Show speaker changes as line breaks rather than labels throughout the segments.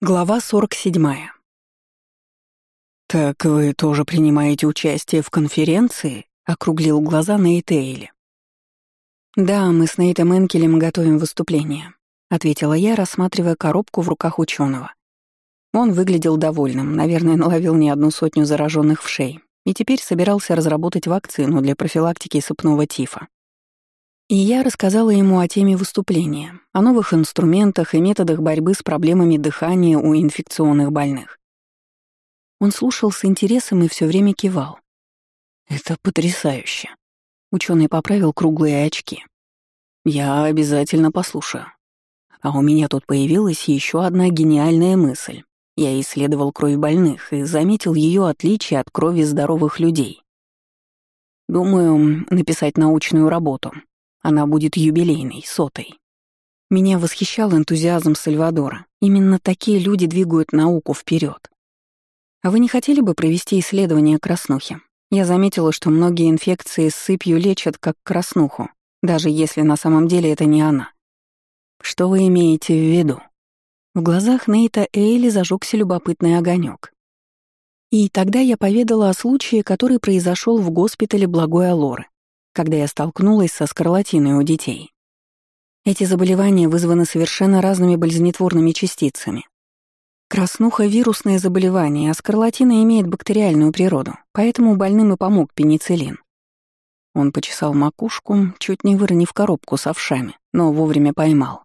Глава 47. «Так вы тоже принимаете участие в конференции?» — округлил глаза Нейт Эйли. «Да, мы с Нейтом Энкелем готовим выступление», — ответила я, рассматривая коробку в руках ученого. Он выглядел довольным, наверное, наловил не одну сотню зараженных в шей и теперь собирался разработать вакцину для профилактики сыпного тифа. И я рассказала ему о теме выступления, о новых инструментах и методах борьбы с проблемами дыхания у инфекционных больных. Он слушал с интересом и все время кивал. «Это потрясающе!» Ученый поправил круглые очки. «Я обязательно послушаю. А у меня тут появилась еще одна гениальная мысль. Я исследовал кровь больных и заметил ее отличие от крови здоровых людей. Думаю, написать научную работу, она будет юбилейной, сотой. Меня восхищал энтузиазм Сальвадора. Именно такие люди двигают науку вперед. А вы не хотели бы провести исследование краснухи? Я заметила, что многие инфекции с сыпью лечат как краснуху, даже если на самом деле это не она. Что вы имеете в виду? В глазах Нейта Эйли зажегся любопытный огонек. И тогда я поведала о случае, который произошел в госпитале Благой Алоры когда я столкнулась со скарлатиной у детей. Эти заболевания вызваны совершенно разными болезнетворными частицами. Краснуха — вирусное заболевание, а скарлатина имеет бактериальную природу, поэтому больным и помог пенициллин. Он почесал макушку, чуть не выронив коробку с овшами, но вовремя поймал.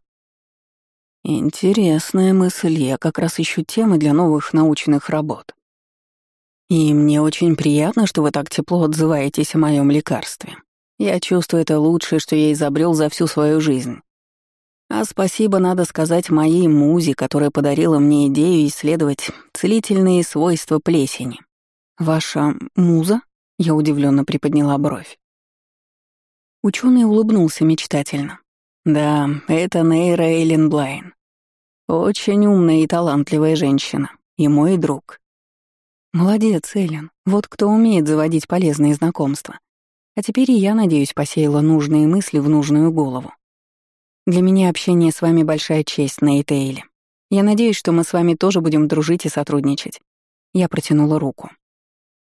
Интересная мысль, я как раз ищу темы для новых научных работ. И мне очень приятно, что вы так тепло отзываетесь о моем лекарстве. Я чувствую, это лучшее, что я изобрел за всю свою жизнь. А спасибо надо сказать моей музе, которая подарила мне идею исследовать целительные свойства плесени. Ваша муза? Я удивленно приподняла бровь. Ученый улыбнулся мечтательно. Да, это Нейра Эйлен Блайн. Очень умная и талантливая женщина. И мой друг. Молодец, Эллен. Вот кто умеет заводить полезные знакомства. А теперь и я, надеюсь, посеяла нужные мысли в нужную голову. Для меня общение с вами большая честь, Нейтейле. Я надеюсь, что мы с вами тоже будем дружить и сотрудничать. Я протянула руку.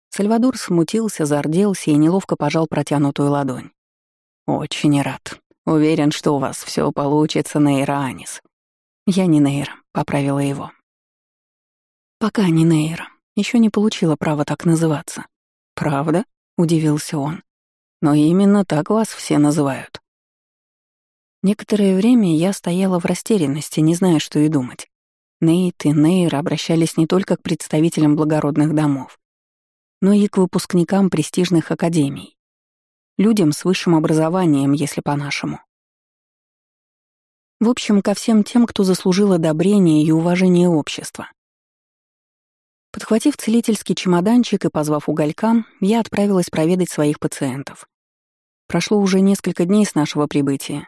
Сальвадор смутился, зарделся и неловко пожал протянутую ладонь. «Очень рад. Уверен, что у вас все получится, Нейра Анис». «Я не Нейра», — поправила его. «Пока не Нейра. Еще не получила права так называться». «Правда?» — удивился он. Но именно так вас все называют. Некоторое время я стояла в растерянности, не зная, что и думать. Нейт и Нейр обращались не только к представителям благородных домов, но и к выпускникам престижных академий. Людям с высшим образованием, если по-нашему. В общем, ко всем тем, кто заслужил одобрение и уважение общества. Подхватив целительский чемоданчик и позвав уголька, я отправилась проведать своих пациентов. Прошло уже несколько дней с нашего прибытия.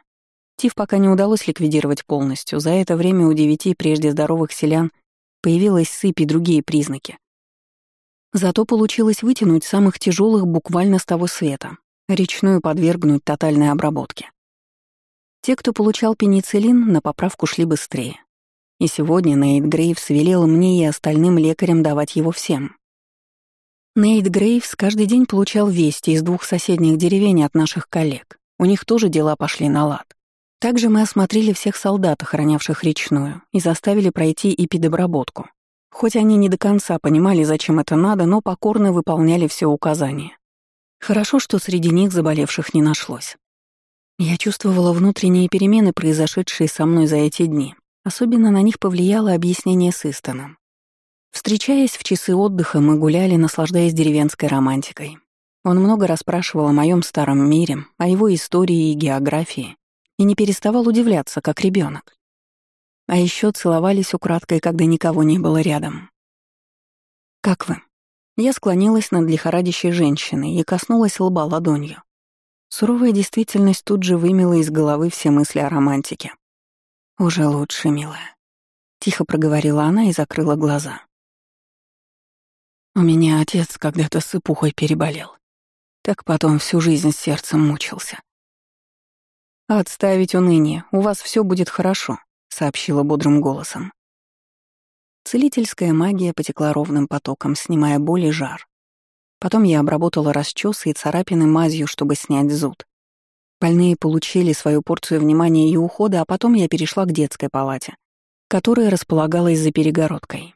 Тиф пока не удалось ликвидировать полностью. За это время у девяти прежде здоровых селян появилась сыпь и другие признаки. Зато получилось вытянуть самых тяжелых буквально с того света, речную подвергнуть тотальной обработке. Те, кто получал пенициллин, на поправку шли быстрее. И сегодня Нейт Грейвс велел мне и остальным лекарям давать его всем. Нейт Грейвс каждый день получал вести из двух соседних деревень от наших коллег. У них тоже дела пошли на лад. Также мы осмотрели всех солдат, охранявших речную, и заставили пройти эпидобработку. Хоть они не до конца понимали, зачем это надо, но покорно выполняли все указания. Хорошо, что среди них заболевших не нашлось. Я чувствовала внутренние перемены, произошедшие со мной за эти дни, Особенно на них повлияло объяснение с Истоном. Встречаясь в часы отдыха, мы гуляли, наслаждаясь деревенской романтикой. Он много расспрашивал о моем старом мире, о его истории и географии, и не переставал удивляться, как ребенок. А еще целовались украдкой, когда никого не было рядом. «Как вы?» Я склонилась над лихорадящей женщиной и коснулась лба ладонью. Суровая действительность тут же вымела из головы все мысли о романтике. «Уже лучше, милая», — тихо проговорила она и закрыла глаза. «У меня отец когда-то с эпухой переболел. Так потом всю жизнь сердцем мучился». «Отставить уныние, у вас все будет хорошо», — сообщила бодрым голосом. Целительская магия потекла ровным потоком, снимая боль и жар. Потом я обработала расчесы и царапины мазью, чтобы снять зуд. Больные получили свою порцию внимания и ухода, а потом я перешла к детской палате, которая располагалась за перегородкой.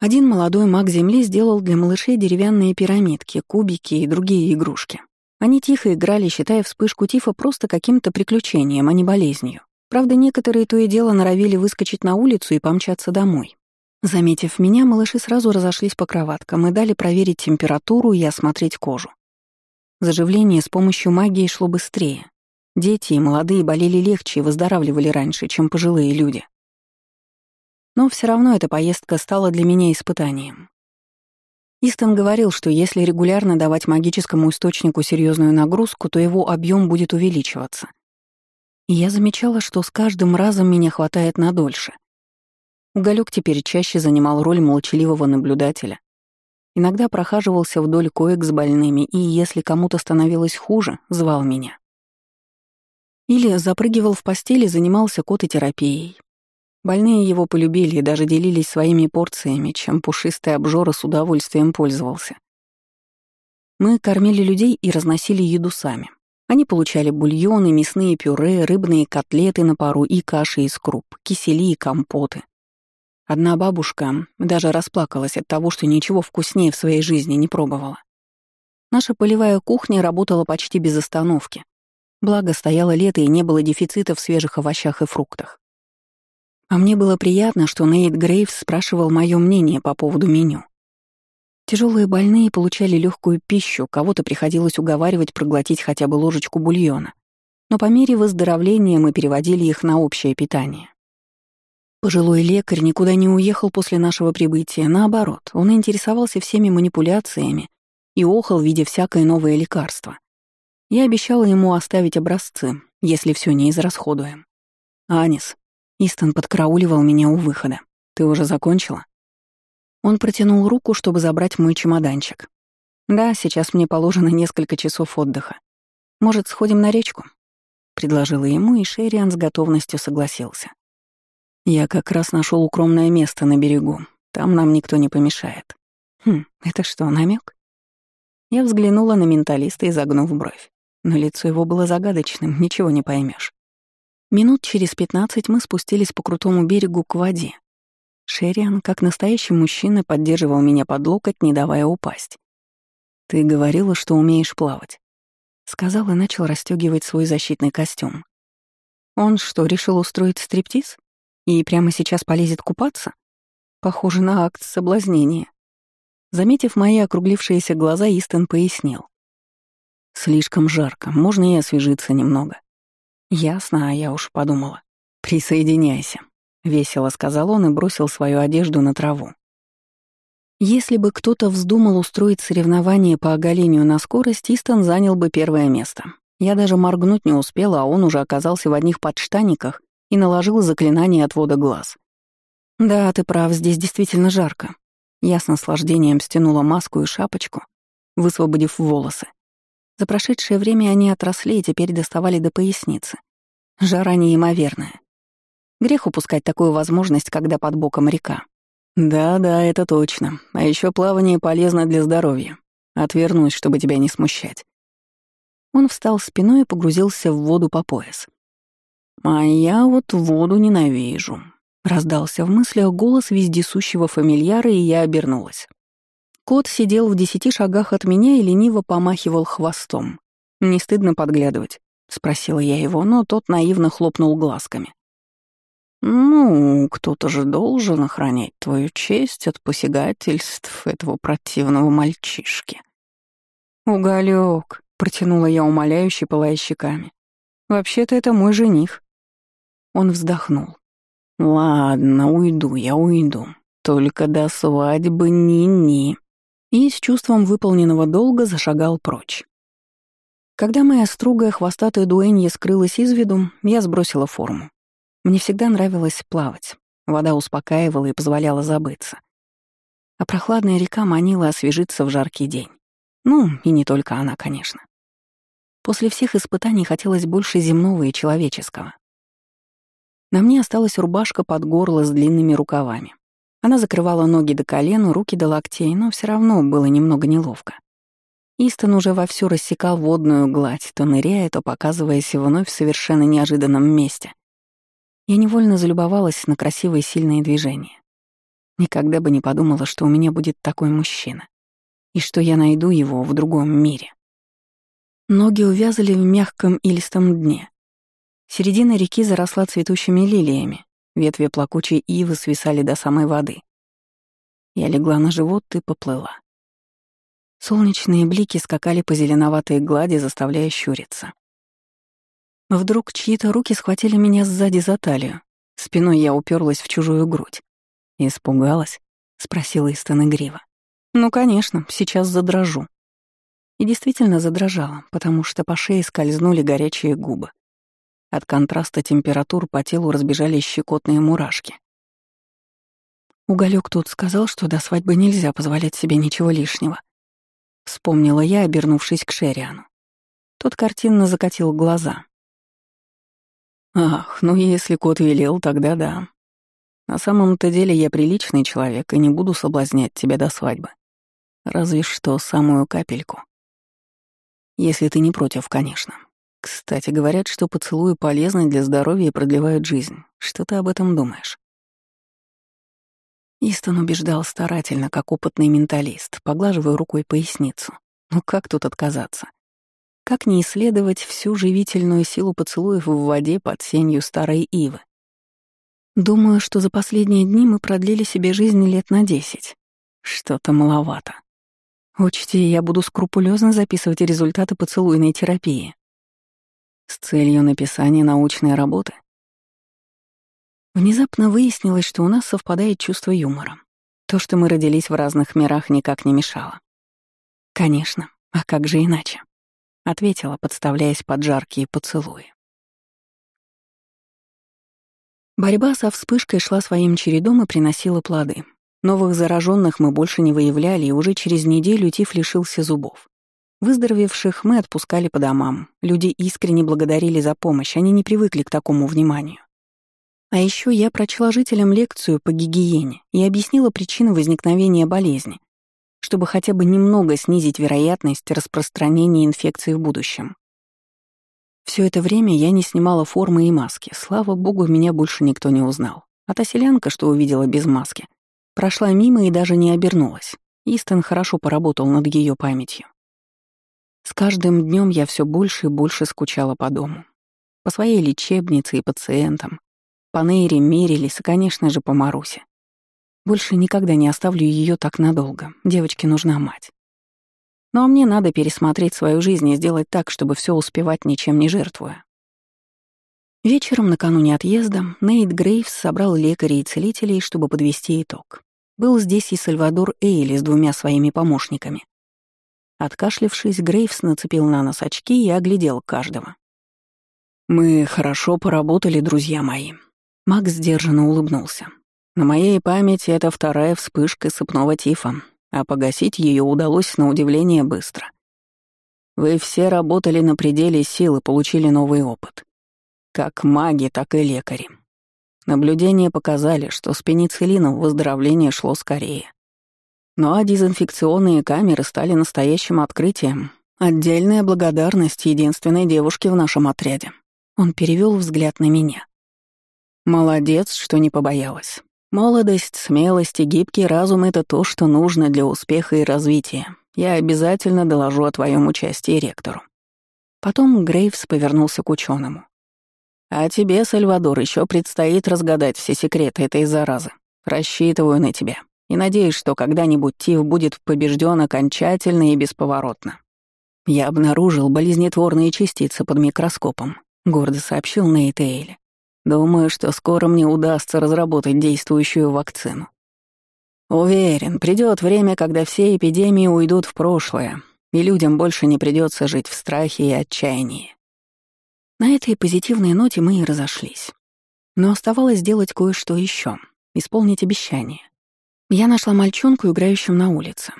Один молодой маг Земли сделал для малышей деревянные пирамидки, кубики и другие игрушки. Они тихо играли, считая вспышку тифа просто каким-то приключением, а не болезнью. Правда, некоторые то и дело норовили выскочить на улицу и помчаться домой. Заметив меня, малыши сразу разошлись по кроваткам и дали проверить температуру и осмотреть кожу. Заживление с помощью магии шло быстрее. Дети и молодые болели легче и выздоравливали раньше, чем пожилые люди. Но все равно эта поездка стала для меня испытанием. Истон говорил, что если регулярно давать магическому источнику серьезную нагрузку, то его объем будет увеличиваться. И я замечала, что с каждым разом меня хватает на дольше. Уголек теперь чаще занимал роль молчаливого наблюдателя. Иногда прохаживался вдоль коек с больными, и если кому-то становилось хуже, звал меня. Или запрыгивал в постели, занимался кототерапией, Больные его полюбили и даже делились своими порциями, чем пушистый обжора с удовольствием пользовался. Мы кормили людей и разносили еду сами. Они получали бульоны, мясные пюре, рыбные котлеты на пару и каши из круп, кисели и компоты. Одна бабушка даже расплакалась от того, что ничего вкуснее в своей жизни не пробовала. Наша полевая кухня работала почти без остановки. Благо, стояло лето и не было дефицита в свежих овощах и фруктах. А мне было приятно, что Нейт Грейвс спрашивал мое мнение по поводу меню. Тяжелые больные получали легкую пищу, кого-то приходилось уговаривать проглотить хотя бы ложечку бульона. Но по мере выздоровления мы переводили их на общее питание. Пожилой лекарь никуда не уехал после нашего прибытия, наоборот, он интересовался всеми манипуляциями и охал, видя всякое новое лекарство. Я обещала ему оставить образцы, если все не израсходуем. «Анис, Истон подкрауливал меня у выхода. «Ты уже закончила?» Он протянул руку, чтобы забрать мой чемоданчик. «Да, сейчас мне положено несколько часов отдыха. Может, сходим на речку?» Предложила ему, и Шериан с готовностью согласился. «Я как раз нашел укромное место на берегу. Там нам никто не помешает». «Хм, это что, намек? Я взглянула на менталиста, изогнув бровь. Но лицо его было загадочным, ничего не поймешь. Минут через пятнадцать мы спустились по крутому берегу к воде. Шериан, как настоящий мужчина, поддерживал меня под локоть, не давая упасть. «Ты говорила, что умеешь плавать», — сказал и начал расстегивать свой защитный костюм. «Он что, решил устроить стриптиз? И прямо сейчас полезет купаться? Похоже на акт соблазнения». Заметив мои округлившиеся глаза, Истон пояснил. «Слишком жарко, можно и освежиться немного. «Ясно, а я уж подумала. Присоединяйся», — весело сказал он и бросил свою одежду на траву. Если бы кто-то вздумал устроить соревнование по оголению на скорость, Истон занял бы первое место. Я даже моргнуть не успела, а он уже оказался в одних подштаниках и наложил заклинание отвода глаз. «Да, ты прав, здесь действительно жарко». Я с наслаждением стянула маску и шапочку, высвободив волосы. За прошедшее время они отросли и теперь доставали до поясницы. Жара неимоверная. Грех упускать такую возможность, когда под боком река. Да-да, это точно. А еще плавание полезно для здоровья. Отвернусь, чтобы тебя не смущать. Он встал спиной и погрузился в воду по пояс. «А я вот воду ненавижу», — раздался в мыслях голос вездесущего фамильяра, и я обернулась. Кот сидел в десяти шагах от меня и лениво помахивал хвостом. «Не стыдно подглядывать?» — спросила я его, но тот наивно хлопнул глазками. «Ну, кто-то же должен охранять твою честь от посягательств этого противного мальчишки». «Уголёк», — протянула я умоляюще, пылая щеками. «Вообще-то это мой жених». Он вздохнул. «Ладно, уйду я, уйду. Только до свадьбы ни-ни» и с чувством выполненного долга зашагал прочь. Когда моя строгая хвостатая дуэнья скрылась из виду, я сбросила форму. Мне всегда нравилось плавать. Вода успокаивала и позволяла забыться. А прохладная река манила освежиться в жаркий день. Ну, и не только она, конечно. После всех испытаний хотелось больше земного и человеческого. На мне осталась рубашка под горло с длинными рукавами. Она закрывала ноги до колен, руки до локтей, но все равно было немного неловко. Истон уже вовсю рассекал водную гладь, то ныряя, то показываясь вновь в совершенно неожиданном месте. Я невольно залюбовалась на красивые сильные движения. Никогда бы не подумала, что у меня будет такой мужчина. И что я найду его в другом мире. Ноги увязали в мягком илистом дне. Середина реки заросла цветущими лилиями, ветви плакучей ивы свисали до самой воды. Я легла на живот и поплыла. Солнечные блики скакали по зеленоватой глади, заставляя щуриться. Вдруг чьи-то руки схватили меня сзади за талию. Спиной я уперлась в чужую грудь. «Испугалась?» — спросила Истон игриво. «Ну, конечно, сейчас задрожу». И действительно задрожала, потому что по шее скользнули горячие губы. От контраста температур по телу разбежались щекотные мурашки. Уголек тут сказал, что до свадьбы нельзя позволять себе ничего лишнего. Вспомнила я, обернувшись к Шериану. Тот картинно закатил глаза. «Ах, ну если кот велел, тогда да. На самом-то деле я приличный человек и не буду соблазнять тебя до свадьбы. Разве что самую капельку. Если ты не против, конечно. Кстати, говорят, что поцелуи полезны для здоровья и продлевают жизнь. Что ты об этом думаешь? Истон убеждал старательно, как опытный менталист, поглаживая рукой поясницу. Ну как тут отказаться? Как не исследовать всю живительную силу поцелуев в воде под сенью старой ивы? Думаю, что за последние дни мы продлили себе жизнь лет на десять. Что-то маловато. Учти, я буду скрупулезно записывать результаты поцелуйной терапии с целью написания научной работы. Внезапно выяснилось, что у нас совпадает чувство юмора. То, что мы родились в разных мирах, никак не мешало. «Конечно, а как же иначе?» — ответила, подставляясь под жаркие поцелуи. Борьба со вспышкой шла своим чередом и приносила плоды. Новых зараженных мы больше не выявляли, и уже через неделю Тиф лишился зубов. Выздоровевших мы отпускали по домам. Люди искренне благодарили за помощь, они не привыкли к такому вниманию. А еще я прочла жителям лекцию по гигиене и объяснила причину возникновения болезни, чтобы хотя бы немного снизить вероятность распространения инфекции в будущем. Все это время я не снимала формы и маски. Слава богу, меня больше никто не узнал. А та селянка, что увидела без маски, прошла мимо и даже не обернулась. Истон хорошо поработал над ее памятью. С каждым днем я все больше и больше скучала по дому. По своей лечебнице и пациентам. По Нейре, Мерилис и, конечно же, по Марусе. Больше никогда не оставлю ее так надолго. Девочке нужна мать. Но мне надо пересмотреть свою жизнь и сделать так, чтобы все успевать ничем не жертвуя. Вечером накануне отъезда Нейт Грейвс собрал лекарей и целителей, чтобы подвести итог. Был здесь и Сальвадор Эйли с двумя своими помощниками. Откашлившись, Грейвс нацепил на нос очки и оглядел каждого. «Мы хорошо поработали, друзья мои». Макс сдержанно улыбнулся. «На моей памяти это вторая вспышка сыпного тифа, а погасить ее удалось на удивление быстро. Вы все работали на пределе сил и получили новый опыт. Как маги, так и лекари. Наблюдения показали, что с пенициллином выздоровление шло скорее. Ну а дезинфекционные камеры стали настоящим открытием. Отдельная благодарность единственной девушке в нашем отряде. Он перевел взгляд на меня. Молодец, что не побоялась. Молодость, смелость и гибкий разум — это то, что нужно для успеха и развития. Я обязательно доложу о твоем участии ректору. Потом Грейвс повернулся к ученому. А тебе, Сальвадор, еще предстоит разгадать все секреты этой заразы. Рассчитываю на тебя и надеюсь, что когда-нибудь Тиф будет побежден окончательно и бесповоротно. Я обнаружил болезнетворные частицы под микроскопом, гордо сообщил Нейт Эйли. Думаю, что скоро мне удастся разработать действующую вакцину. Уверен, придет время, когда все эпидемии уйдут в прошлое, и людям больше не придется жить в страхе и отчаянии. На этой позитивной ноте мы и разошлись. Но оставалось сделать кое-что еще, исполнить обещание. Я нашла мальчонку, играющим на улице.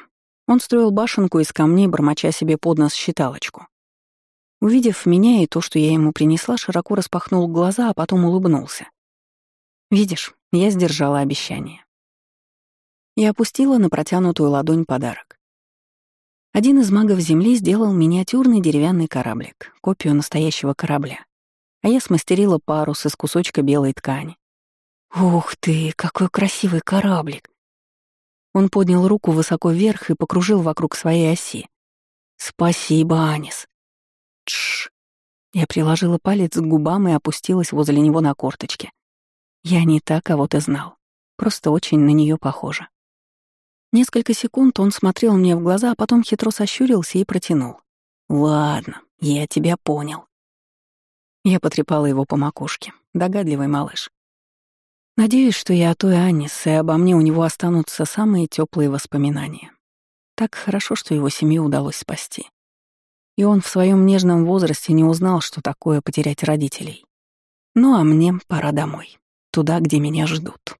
Он строил башенку из камней, бормоча себе под нос считалочку. Увидев меня и то, что я ему принесла, широко распахнул глаза, а потом улыбнулся. Видишь, я сдержала обещание. И опустила на протянутую ладонь подарок. Один из магов Земли сделал миниатюрный деревянный кораблик, копию настоящего корабля. А я смастерила парус из кусочка белой ткани. «Ух ты, какой красивый кораблик!» Он поднял руку высоко вверх и покружил вокруг своей оси. «Спасибо, Анис!» Тш. Я приложила палец к губам и опустилась возле него на корточки. Я не та, кого ты знал. Просто очень на нее похожа. Несколько секунд он смотрел мне в глаза, а потом хитро сощурился и протянул. «Ладно, я тебя понял». Я потрепала его по макушке. Догадливый малыш. Надеюсь, что я о той Аннис, и обо мне у него останутся самые теплые воспоминания. Так хорошо, что его семью удалось спасти. И он в своем нежном возрасте не узнал, что такое потерять родителей. Ну а мне пора домой, туда, где меня ждут.